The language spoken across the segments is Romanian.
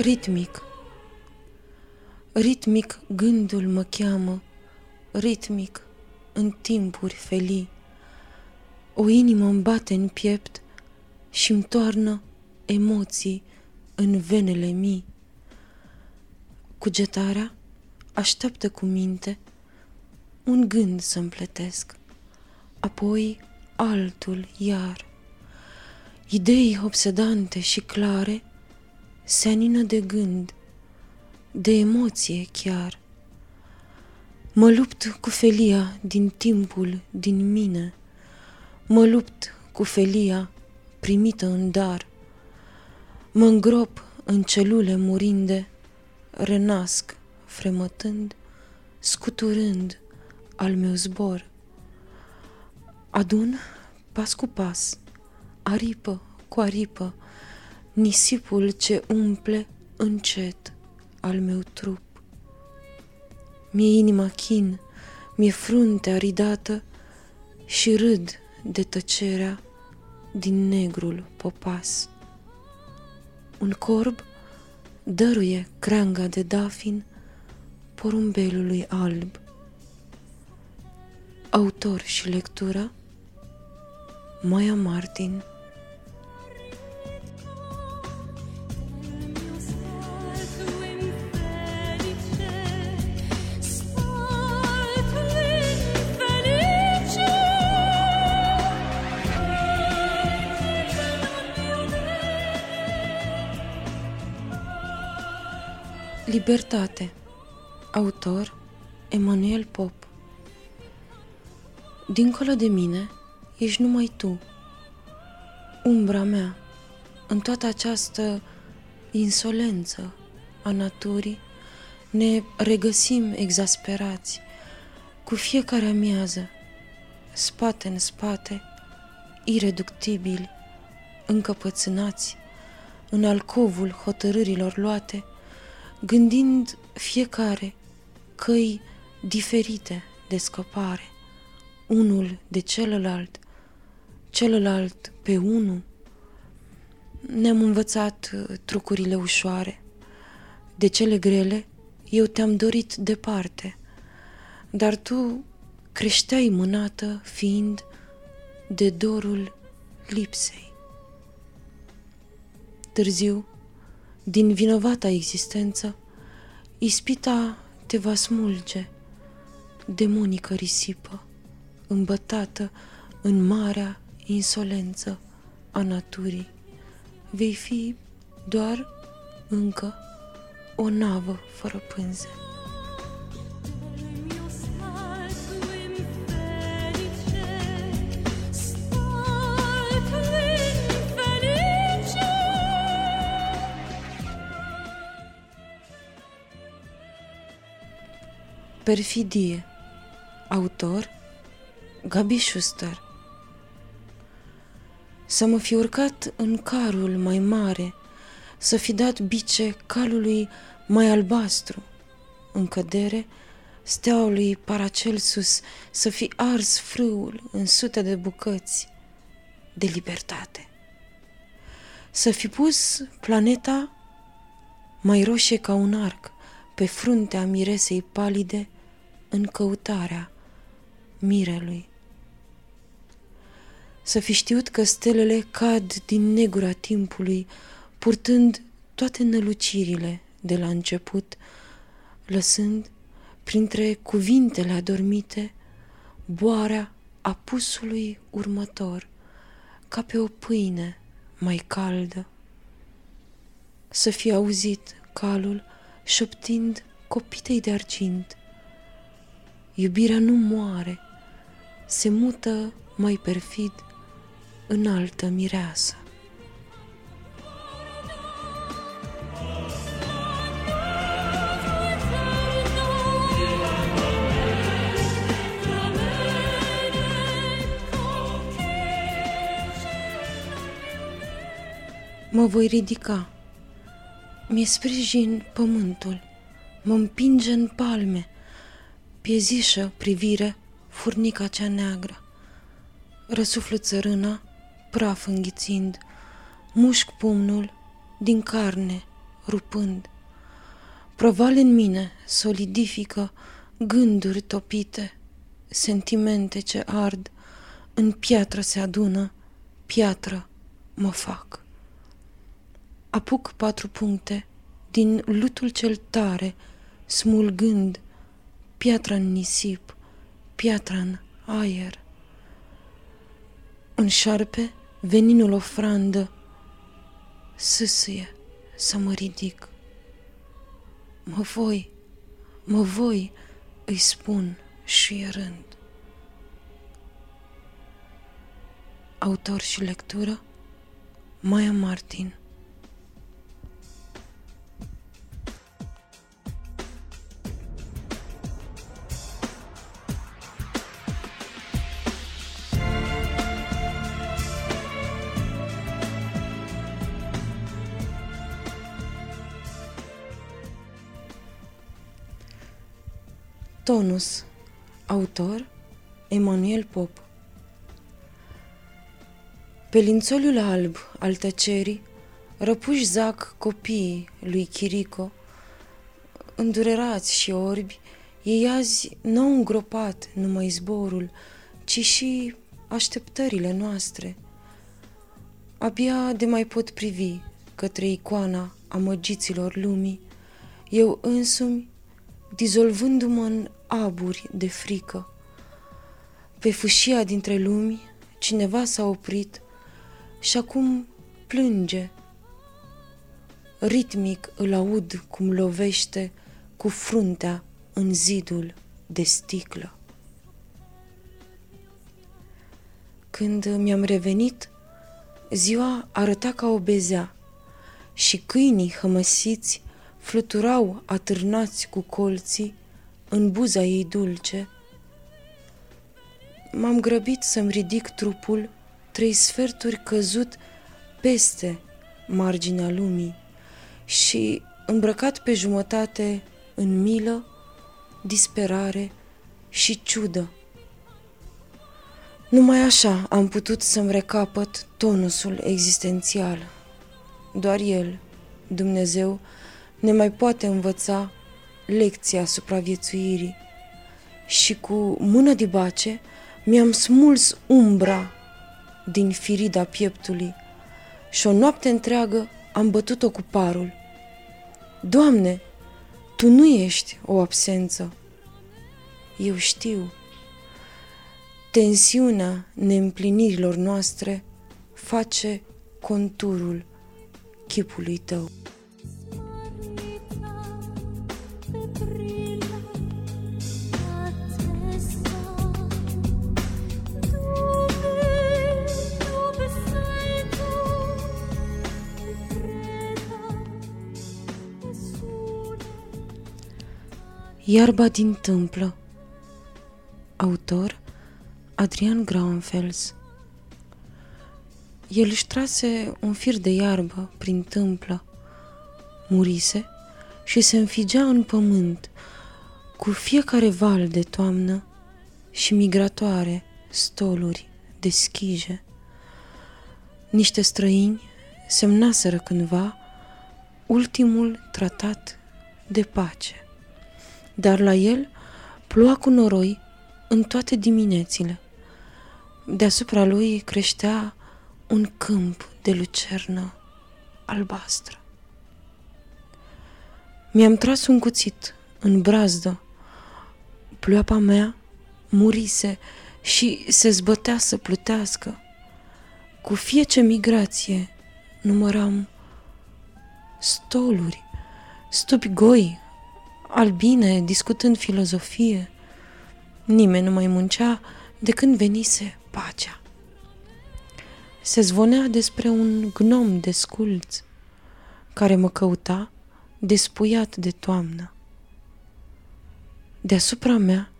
Ritmic Ritmic gândul mă cheamă, ritmic în timpuri felii. O inimă îmi bate în piept și îmi toarnă emoții în venele mii. Cugetarea așteaptă cu minte un gând să împletesc, apoi altul iar. Idei obsedante și clare se anină de gând, de emoție chiar. Mă lupt cu felia din timpul din mine, mă lupt cu felia primită în dar. Mă îngrop în celule murinde, renasc fremătând, scuturând al meu zbor. Adun pas cu pas, aripă cu aripă, nisipul ce umple încet al meu trup. Mi-e inima chin, mi-e fruntea ridată și râd de tăcerea din negrul popas. Un corb dăruie creanga de dafin porumbelului alb. Autor și lectură Maya Martin Libertate. Autor Emanuel Pop. Dincolo de mine ești numai tu, umbra mea, în toată această insolență a naturii, ne regăsim exasperați, cu fiecare amiază, spate în spate, ireductibili, încăpățânați, în alcovul hotărârilor luate, gândind fiecare căi diferite de scăpare, unul de celălalt, celălalt pe unul. Ne-am învățat uh, trucurile ușoare. De cele grele, eu te-am dorit departe, dar tu creșteai mânată fiind de dorul lipsei. Târziu, din vinovata existență, ispita te va smulge, demonică risipă, îmbătată în marea insolență a naturii. Vei fi doar încă o navă fără pânze. Perfidie. Autor Gabi Schuster. Să mă fi urcat în carul mai mare, Să fi dat bice calului mai albastru, În cădere steaului Paracelsus Să fi ars frâul în sute de bucăți de libertate. Să fi pus planeta mai roșie ca un arc pe fruntea miresei palide, în căutarea mirelui. Să fi știut că stelele cad din negura timpului, purtând toate nălucirile de la început, lăsând printre cuvintele adormite boarea apusului următor, ca pe o pâine mai caldă. Să fi auzit calul șoptind copitei de argint, Iubirea nu moare, se mută mai perfid în altă mireasă. Mă voi ridica. Mi-e sprijin pământul, mă împinge în palme, Piezișă privire, furnica cea neagră. Răsuflă țărâna, praf înghițind, mușc pumnul, din carne rupând. Provale în mine solidifică gânduri topite, sentimente ce ard, în piatră se adună, piatră mă fac. Apuc patru puncte din lutul cel tare, smulgând piatra în nisip, piatra în aer. În șarpe, veninul ofrandă, sâsâie să mă ridic. Mă voi, mă voi, îi spun și rând. Autor și lectură Maya Martin Tonus Autor Emanuel Pop. Pe lințoliul alb al tăcerii Răpuși zac copiii lui Chirico Îndurerați și orbi Ei azi n-au îngropat numai zborul Ci și așteptările noastre. Abia de mai pot privi către icoana amăgiților lumii Eu însumi dizolvându-mă în aburi de frică. Pe fâșia dintre lumi, cineva s-a oprit și acum plânge. Ritmic îl aud cum lovește cu fruntea în zidul de sticlă. Când mi-am revenit, ziua arăta ca o bezea și câinii hămăsiți fluturau atârnați cu colții în buza ei dulce. M-am grăbit să-mi ridic trupul trei sferturi căzut peste marginea lumii și îmbrăcat pe jumătate în milă, disperare și ciudă. Numai așa am putut să-mi recapăt tonusul existențial. Doar El, Dumnezeu, ne mai poate învăța lecția supraviețuirii. Și cu mână de bace mi-am smuls umbra din firida pieptului și o noapte întreagă am bătut-o cu parul. Doamne, Tu nu ești o absență. Eu știu. Tensiunea neîmplinirilor noastre face conturul chipului Tău. Iarba din tâmplă. Autor Adrian Graunfels. El își trase un fir de iarbă prin tâmplă, murise și se înfigea în pământ cu fiecare val de toamnă și migratoare stoluri de schije. Niște străini semnaseră cândva ultimul tratat de pace dar la el ploua cu noroi în toate diminețile. Deasupra lui creștea un câmp de lucernă albastră. Mi-am tras un cuțit în brazdă. Ploapa mea murise și se zbătea să plutească. Cu fiece migrație număram stoluri, stupi goi albine, discutând filozofie. Nimeni nu mai muncea de când venise pacea. Se zvonea despre un gnom de sculț care mă căuta despuiat de toamnă. Deasupra mea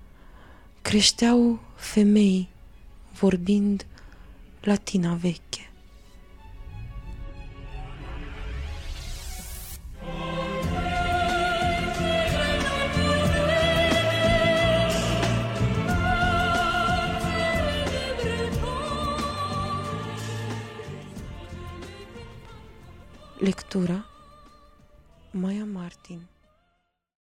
creșteau femei vorbind latina veche. Lectura Maia Martin